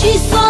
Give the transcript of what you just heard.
she's saw